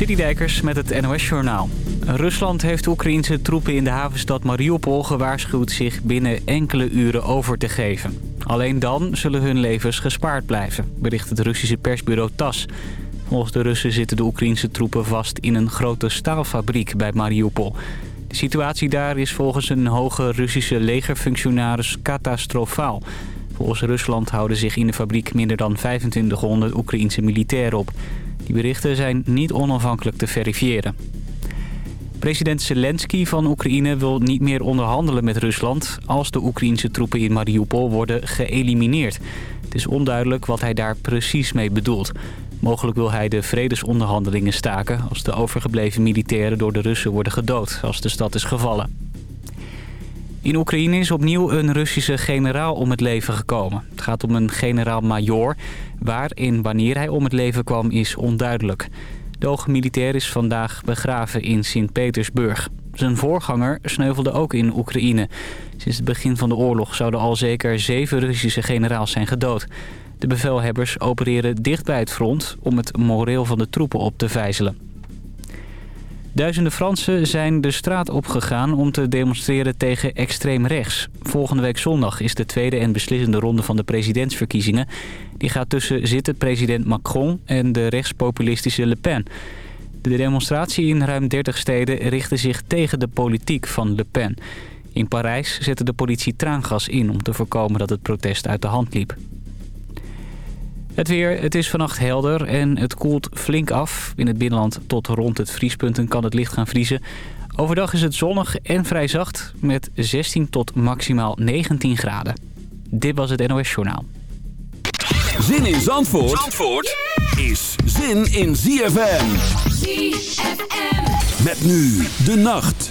Citydijkers met het NOS-journaal. Rusland heeft Oekraïense troepen in de havenstad Mariupol gewaarschuwd zich binnen enkele uren over te geven. Alleen dan zullen hun levens gespaard blijven, bericht het Russische persbureau TAS. Volgens de Russen zitten de Oekraïense troepen vast in een grote staalfabriek bij Mariupol. De situatie daar is volgens een hoge Russische legerfunctionaris catastrofaal. Volgens Rusland houden zich in de fabriek minder dan 2500 Oekraïense militairen op. Die berichten zijn niet onafhankelijk te verifiëren. President Zelensky van Oekraïne wil niet meer onderhandelen met Rusland... als de Oekraïense troepen in Mariupol worden geëlimineerd. Het is onduidelijk wat hij daar precies mee bedoelt. Mogelijk wil hij de vredesonderhandelingen staken... als de overgebleven militairen door de Russen worden gedood als de stad is gevallen. In Oekraïne is opnieuw een Russische generaal om het leven gekomen. Het gaat om een generaal-major. Waar en wanneer hij om het leven kwam is onduidelijk. De hoge militair is vandaag begraven in Sint-Petersburg. Zijn voorganger sneuvelde ook in Oekraïne. Sinds het begin van de oorlog zouden al zeker zeven Russische generaals zijn gedood. De bevelhebbers opereren dicht bij het front om het moreel van de troepen op te vijzelen. Duizenden Fransen zijn de straat opgegaan om te demonstreren tegen extreem rechts. Volgende week zondag is de tweede en beslissende ronde van de presidentsverkiezingen. Die gaat tussen zittend president Macron en de rechtspopulistische Le Pen. De demonstratie in ruim 30 steden richtte zich tegen de politiek van Le Pen. In Parijs zette de politie traangas in om te voorkomen dat het protest uit de hand liep. Het weer, het is vannacht helder en het koelt flink af. In het binnenland tot rond het vriespunt kan het licht gaan vriezen. Overdag is het zonnig en vrij zacht met 16 tot maximaal 19 graden. Dit was het NOS Journaal. Zin in Zandvoort, Zandvoort is zin in ZFM. ZFM. Met nu de nacht.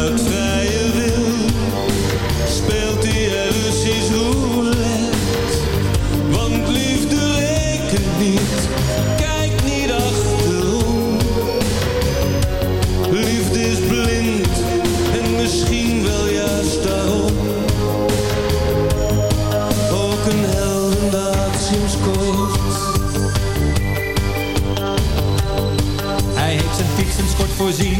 uit vrije wil speelt hij er roulette. Want liefde rekent niet, kijk niet achterom. Liefde is blind en misschien wel juist daarom. Ook een heldendaad sinds kort. Hij heeft zijn fiets en schort voorzien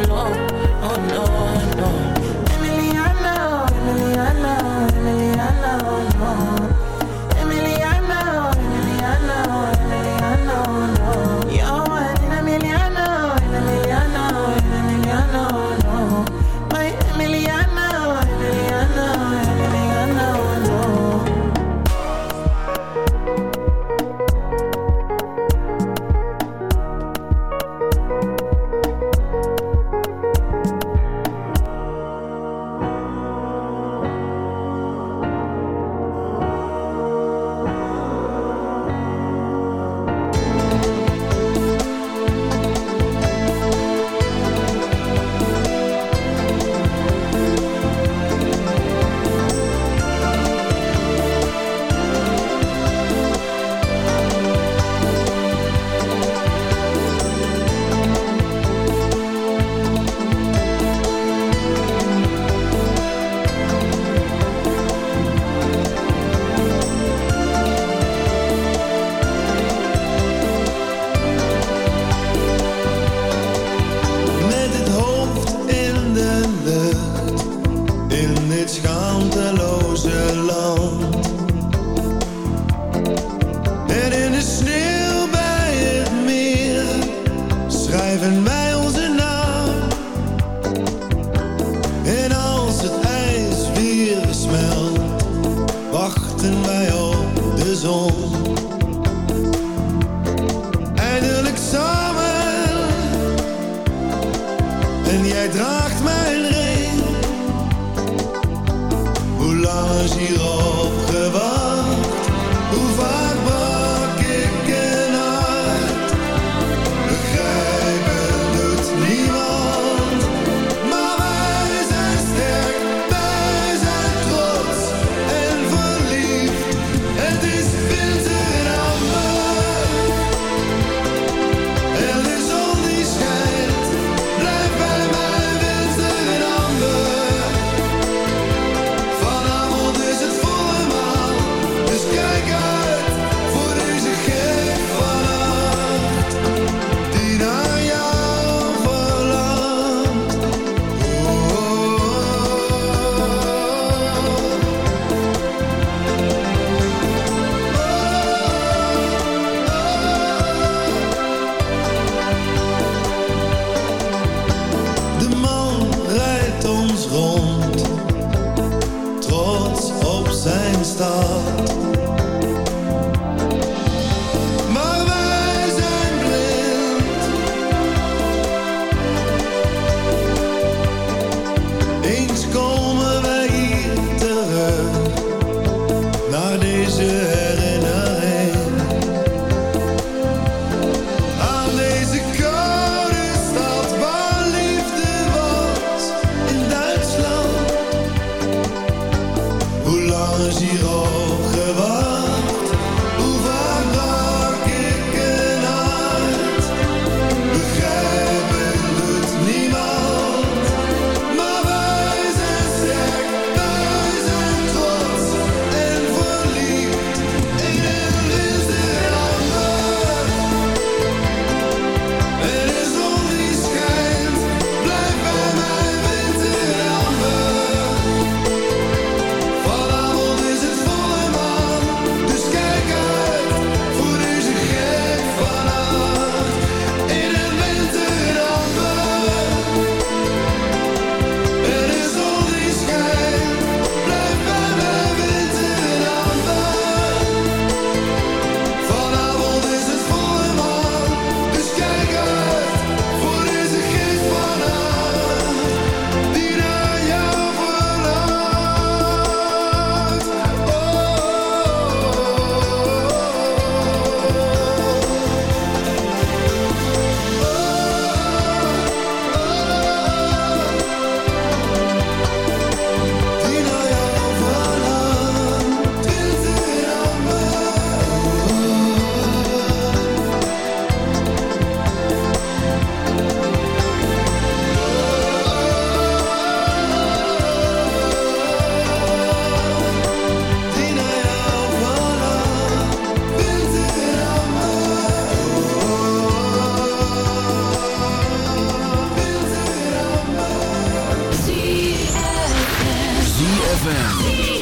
can't ZFM.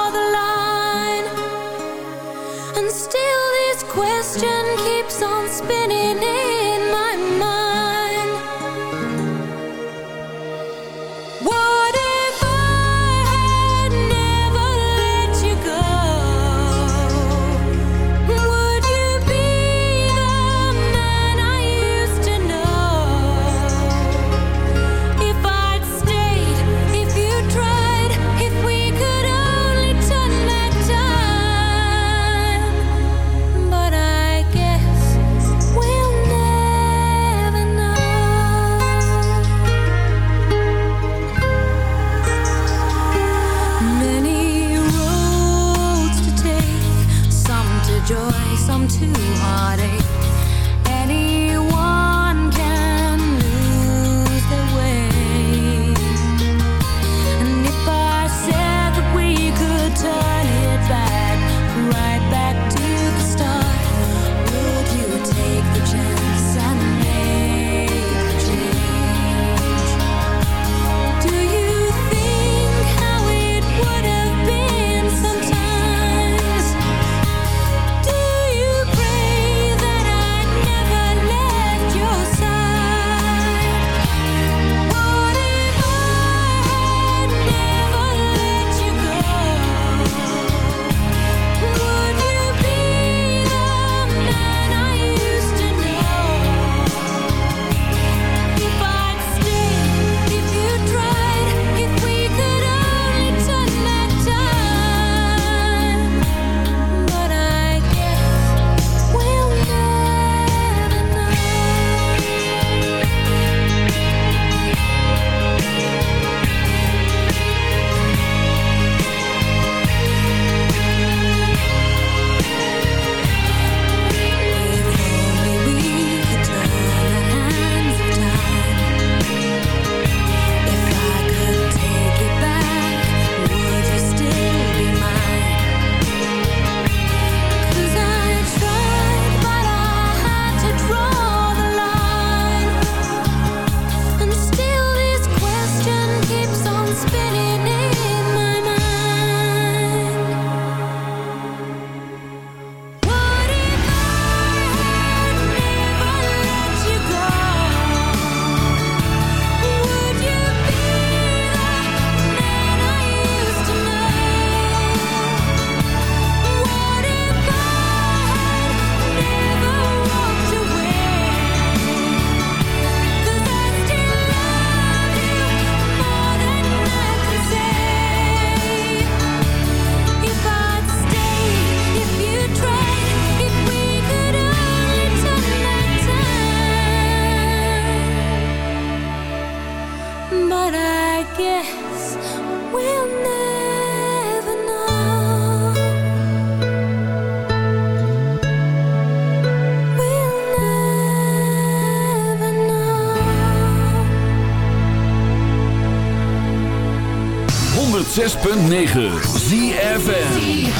question keeps on spinning. 106.9 ZFN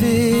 van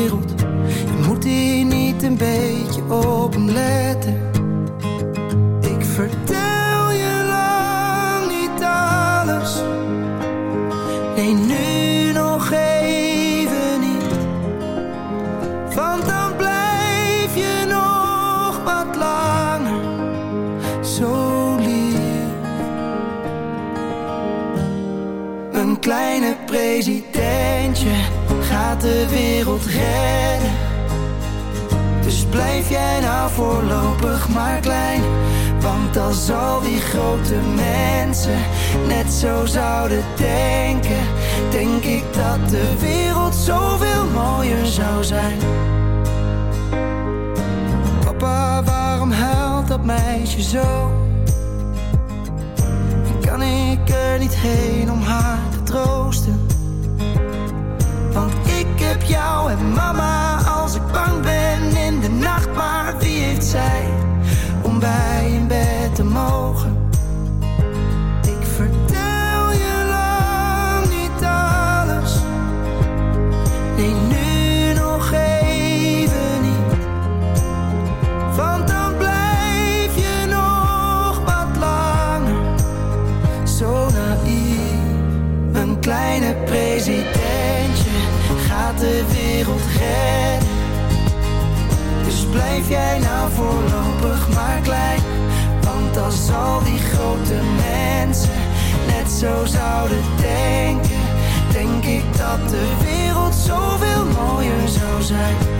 jij nou voorlopig maar klein. Want als al die grote mensen net zo zouden denken, denk ik dat de wereld zoveel mooier zou zijn.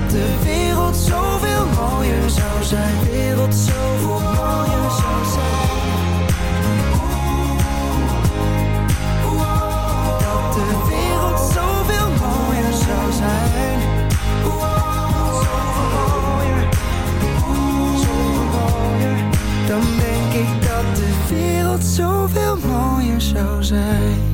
dat de wereld zoveel mooier zou zijn. De wereld zoveel mooier zou zijn. Dat de wereld zoveel mooier zou zijn. Zoveel mooier. Dan denk ik dat de wereld zoveel mooier zou zijn.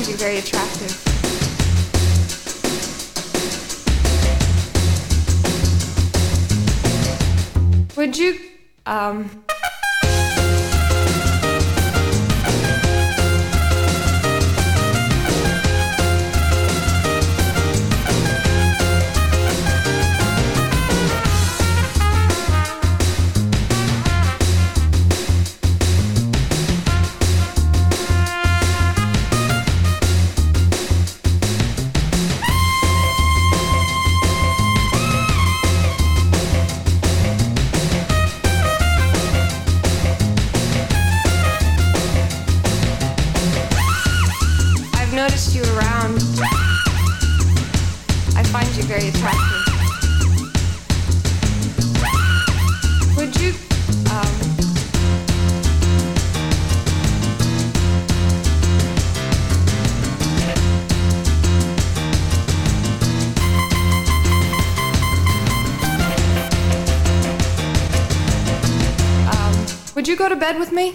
Find you very attractive. Would you, um, to bed with me?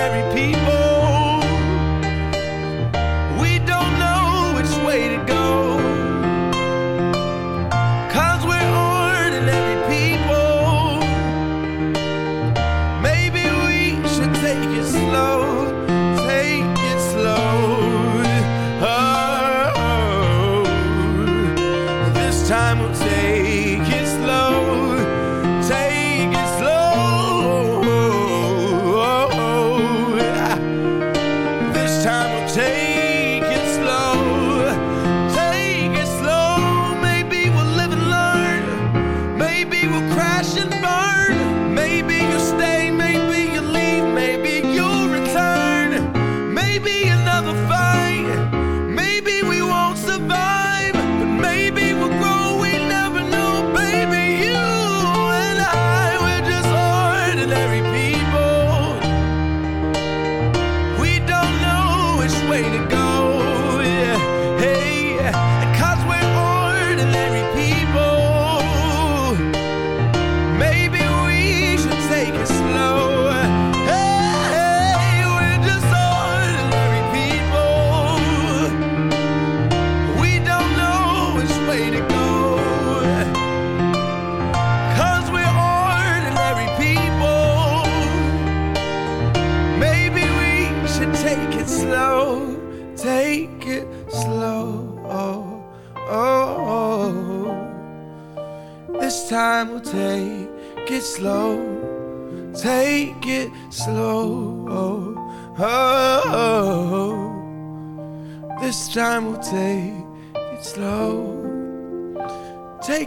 ordinary people.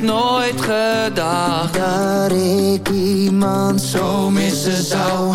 Echt nooit gedacht Dat ik iemand zo missen zou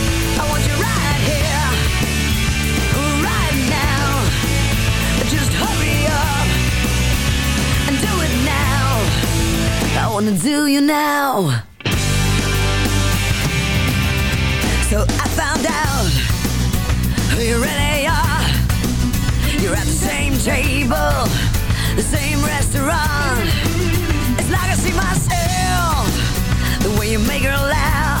I want you right here, right now. Just hurry up and do it now. I wanna do you now. So I found out who you really are. You're at the same table, the same restaurant. It's like I see myself, the way you make her laugh.